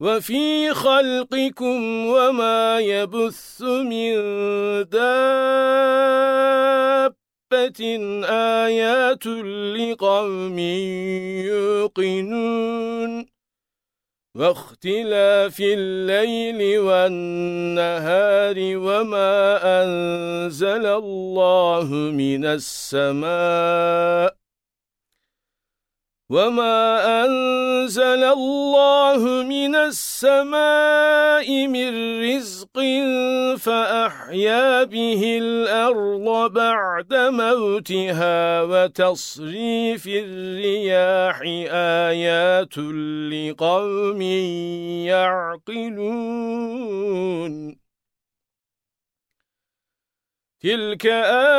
وَفِي خَلْقِكُمْ وَمَا يَبُثُّ مِن دَابَّةٍ آيَاتٌ لِقَوْمٍ يُوقِنُونَ وَاخْتِلَافِ اللَّيْلِ وَالنَّهَارِ وَمَا أَنزَلَ اللَّهُ مِنَ السَّمَاءِ وَمَا أَنزَلَ اللَّهُ مِنَ السَّمَاءِ مِن رِّزْقٍ فَأَحْيَا بِهِ الْأَرْضَ بَعْدَ مَوْتِهَا وَتَصْرِيفِ الرِّيَاحِ آيَاتٌ لِقَوْمٍ يَعْقِلُونَ تِلْكَ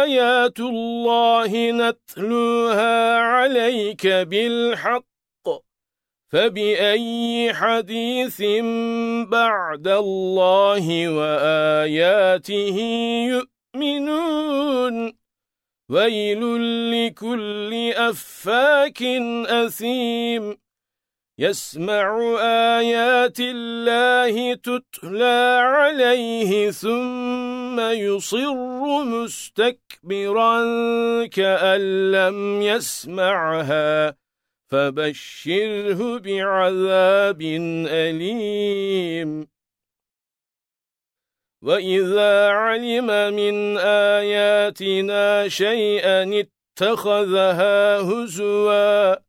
آيَاتُ اللَّهِ نَتْلُوهَا عَلَيْكَ بِالْحَقِّ فَبِأَيِّ حَدِيثٍ بَعْدَ اللَّهِ وَآيَاتِهِ يُؤْمِنُونَ وَيْلٌ لِكُلِّ أَفَّاكٍ أَثِيمٍ يَسْمَعُ آيَاتِ اللَّهِ تُتْلَى عَلَيْهِ ثُمَّ يُصِرُّ مُسْتَكْبِرًا كَأَن لَّمْ يَسْمَعْهَا فَبَشِّرْهُ بِعَذَابٍ أَلِيمٍ. وَإِذَا عَلِمَ مِنْ آيَاتِنَا شَيْئًا اتَّخَذَهَا هُزُوًا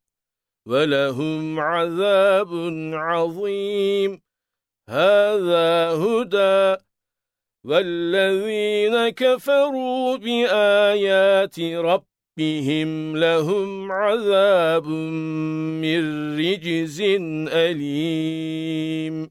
وَلَهُمْ عَذَابٌ عَظِيمٌ. هَذَا هُدًى. وَالَّذِينَ كَفَرُوا بِآيَاتِ رَبِّهِمْ لَهُمْ عَذَابٌ مِّن رِّجْزٍ أَلِيمٌ.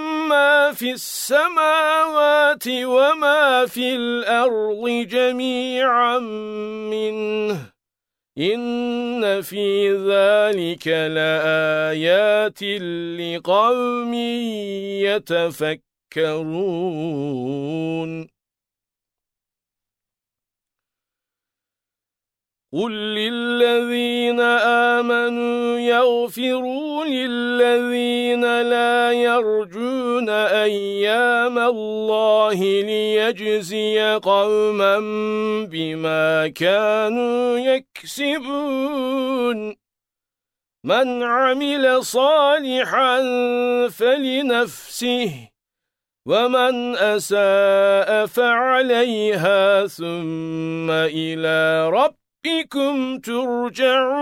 مَّا فِي السَّمَاوَاتِ وَمَا فِي الْأَرْضِ جَمِيعًا مِّنْهُ. إِنَّ فِي ذَلِكَ لَآيَاتٍ لِقَوْمٍ يَتَفَكَّرُونَ. قُل لِّلَّذِينَ آمَنُوا يَغْفِرُوا لِلَّذِينَ يَرْجُونَ أَيَّامَ اللَّهِ لِيَجْزِيَ قَوْمًا بِمَا كَانُوا يَكْسِبُونَ. مَنْ عَمِلَ صَالِحًا فَلِنَفْسِهِ وَمَنْ أَسَاءَ فَعَلَيْهَا ثُمَّ إِلَى رَبِّكُمْ تُرْجَعُونَ.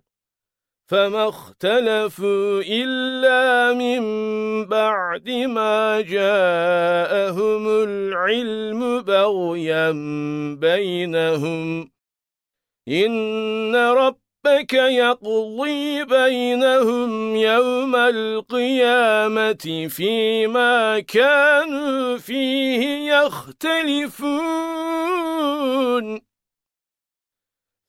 فما اختلفوا إلا من بعد ما جاءهم العلم بغيا بينهم. إن ربك يقضي بينهم يوم القيامة فيما كانوا فيه يختلفون.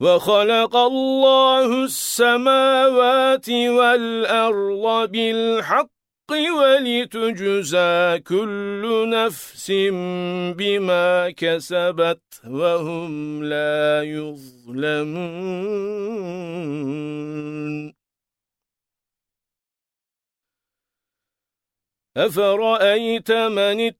وَخَلَقَ اللَّهُ السَّمَاوَاتِ وَالْأَرْضَ بِالْحَقِّ وَلِتُجْزَى كُلُّ نَفْسٍ بِمَا كَسَبَتْ وَهُمْ لَا يُظْلَمُونَ. أَفَرَأَيْتَ مَنِ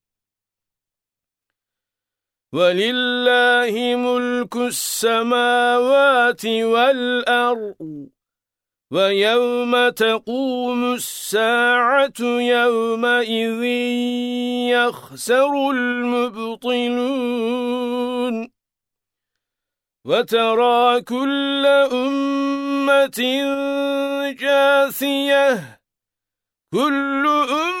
وَلِلَّهِ مُلْكُ السَّمَاوَاتِ وَالْأَرْضِ وَيَوْمَ تَقُومُ السَّاعَةُ يَوْمَئِذٍ يَخْسَرُ الْمُبْطِلُونَ. وَتَرَى كُلَّ أُمَّةٍ جَاثِيَةً كُلُّ أُمَّةٍ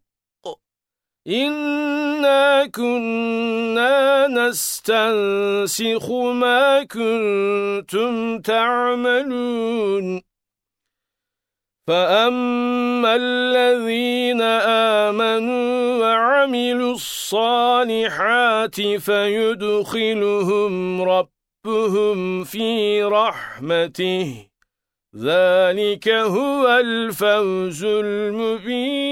إِنَّا كُنَّا نَسْتَنسِخُ مَا كُنتُمْ تَعْمَلُونَ فَأَمَّا الَّذِينَ آمَنُوا وَعَمِلُوا الصَّالِحَاتِ فَيُدْخِلُهُمْ رَبُّهُمْ فِي رَحْمَتِهِ ذَلِكَ هُوَ الْفَوْزُ الْمُبِينُ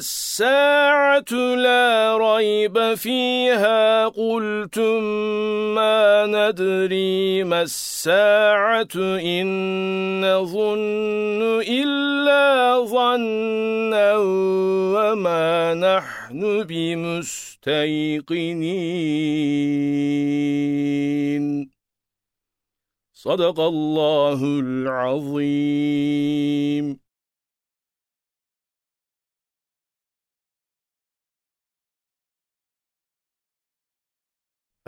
وَالسَّاعَةُ لَا رَيْبَ فِيهَا. قُلْتُم مَّا نَدْرِي مَا السَّاعَةُ إِن نَّظُنُّ إِلَّا ظَنًّا وَمَا نَحْنُ بِمُسْتَيْقِنِينَ. صدق الله العظيم.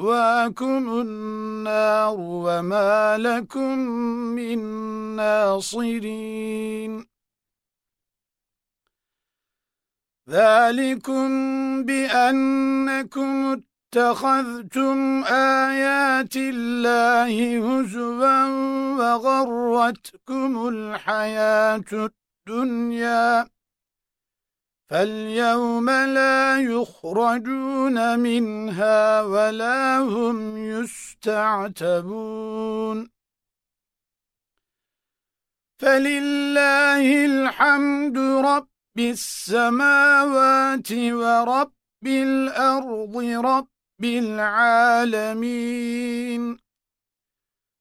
مَأْوَاكُمُ النَّارُ وَمَا لَكُمْ مِنْ نَاصِرِينَ ذَلِكُمْ بِأَنَّكُمْ اتَّخَذْتُمْ آيَاتِ اللَّهِ هُزُوًا وَغَرَّتْكُمُ الْحَيَاةُ الدُّنْيَا فَالْيَوْمَ لَا يُخْرَجُونَ مِنْهَا وَلَا هُمْ يُسْتَعْتَبُونَ. فَلِلَّهِ الْحَمْدُ رَبِّ السَّمَاوَاتِ وَرَبِّ الْأَرْضِ رَبِّ الْعَالَمِينَ.